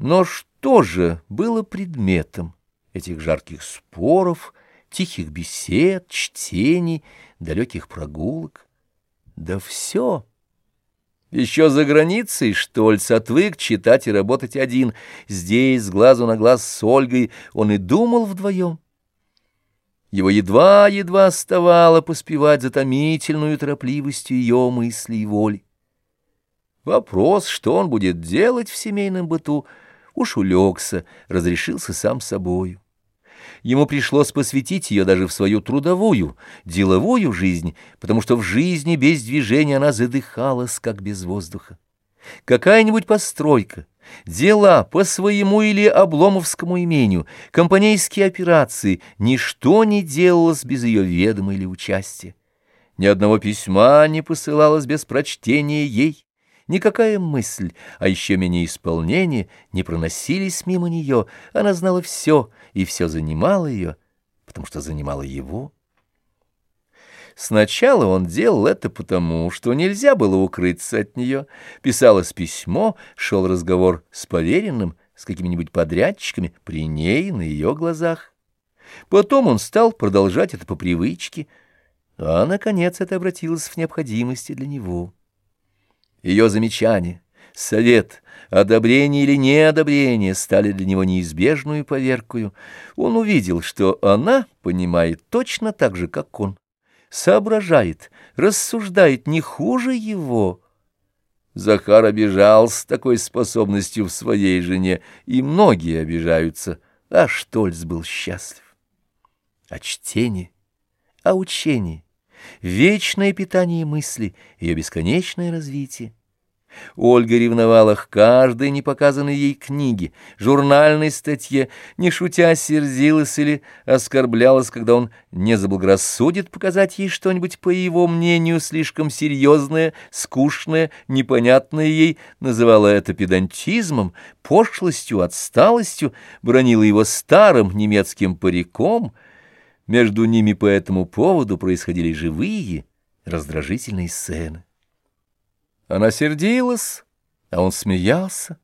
Но что же было предметом этих жарких споров, тихих бесед, чтений, далеких прогулок? Да все. Еще за границей Штольц отвык читать и работать один. Здесь, с глазу на глаз с Ольгой, он и думал вдвоем. Его едва-едва оставало поспевать за томительную торопливостью ее мысли и воли. Вопрос, что он будет делать в семейном быту, уж улегся, разрешился сам собою. Ему пришлось посвятить ее даже в свою трудовую, деловую жизнь, потому что в жизни без движения она задыхалась, как без воздуха. Какая-нибудь постройка, дела по своему или обломовскому имению, компанейские операции, ничто не делалось без ее ведома или участия. Ни одного письма не посылалось без прочтения ей. Никакая мысль, а еще менее исполнение, не проносились мимо нее. Она знала все, и все занимало ее, потому что занимало его. Сначала он делал это потому, что нельзя было укрыться от нее. Писалось письмо, шел разговор с поверенным, с какими-нибудь подрядчиками, при ней, на ее глазах. Потом он стал продолжать это по привычке, а, наконец, это обратилось в необходимости для него. Ее замечания, совет, одобрение или неодобрение стали для него неизбежную поверкою. Он увидел, что она понимает точно так же, как он, соображает, рассуждает не хуже его. Захар обижался такой способностью в своей жене, и многие обижаются, а Штольц был счастлив. О чтении, о учении, вечное питание мысли, ее бесконечное развитие. Ольга ревновала к каждой непоказанной ей книге, журнальной статье, не шутя сердилась или оскорблялась, когда он не заблагорассудит показать ей что-нибудь, по его мнению, слишком серьезное, скучное, непонятное ей, называла это педантизмом, пошлостью, отсталостью, бронила его старым немецким париком. Между ними по этому поводу происходили живые, раздражительные сцены. Она сердилась, а он смеялся.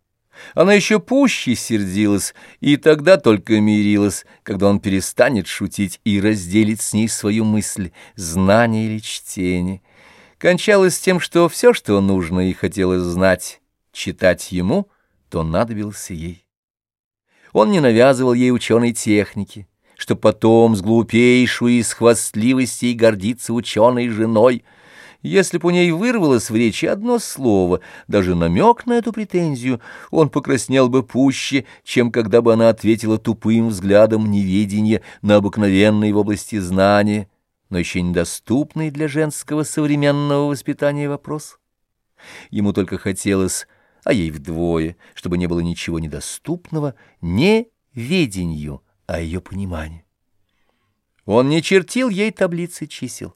Она еще пуще сердилась, и тогда только мирилась, когда он перестанет шутить и разделит с ней свою мысль, знание или чтение. Кончалось тем, что все, что нужно и хотелось знать, читать ему, то надобился ей. Он не навязывал ей ученой техники, что потом с глупейшей из хвастливости и гордиться ученой женой — если бы у ней вырвалось в речи одно слово, даже намек на эту претензию, он покраснел бы пуще, чем когда бы она ответила тупым взглядом неведения на обыкновенные в области знания, но еще недоступный для женского современного воспитания вопрос. Ему только хотелось, а ей вдвое, чтобы не было ничего недоступного, не ведению, а ее пониманию. Он не чертил ей таблицы чисел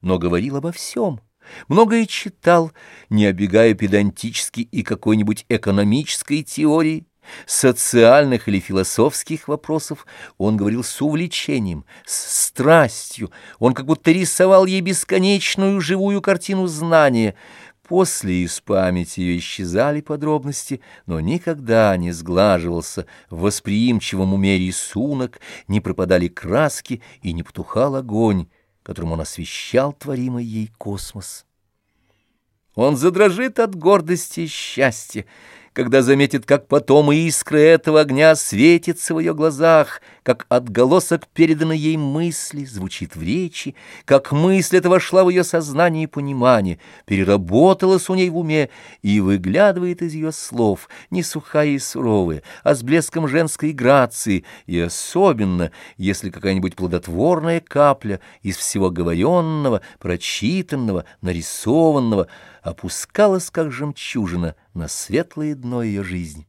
но говорил обо всем. Многое читал, не обегая педантически и какой-нибудь экономической теории, социальных или философских вопросов, он говорил с увлечением, с страстью, он как будто рисовал ей бесконечную живую картину знания. После из памяти ее исчезали подробности, но никогда не сглаживался в восприимчивом уме рисунок, не пропадали краски и не потухал огонь которым он освещал творимый ей космос. Он задрожит от гордости и счастья, когда заметит, как потом искры этого огня светятся в ее глазах, как отголосок переданной ей мысли звучит в речи, как мысль эта вошла в ее сознание и понимание, переработалась у ней в уме и выглядывает из ее слов, не сухая и суровая, а с блеском женской грации, и особенно, если какая-нибудь плодотворная капля из всего говоренного, прочитанного, нарисованного, опускалась, как жемчужина, на светлое дно ее жизни.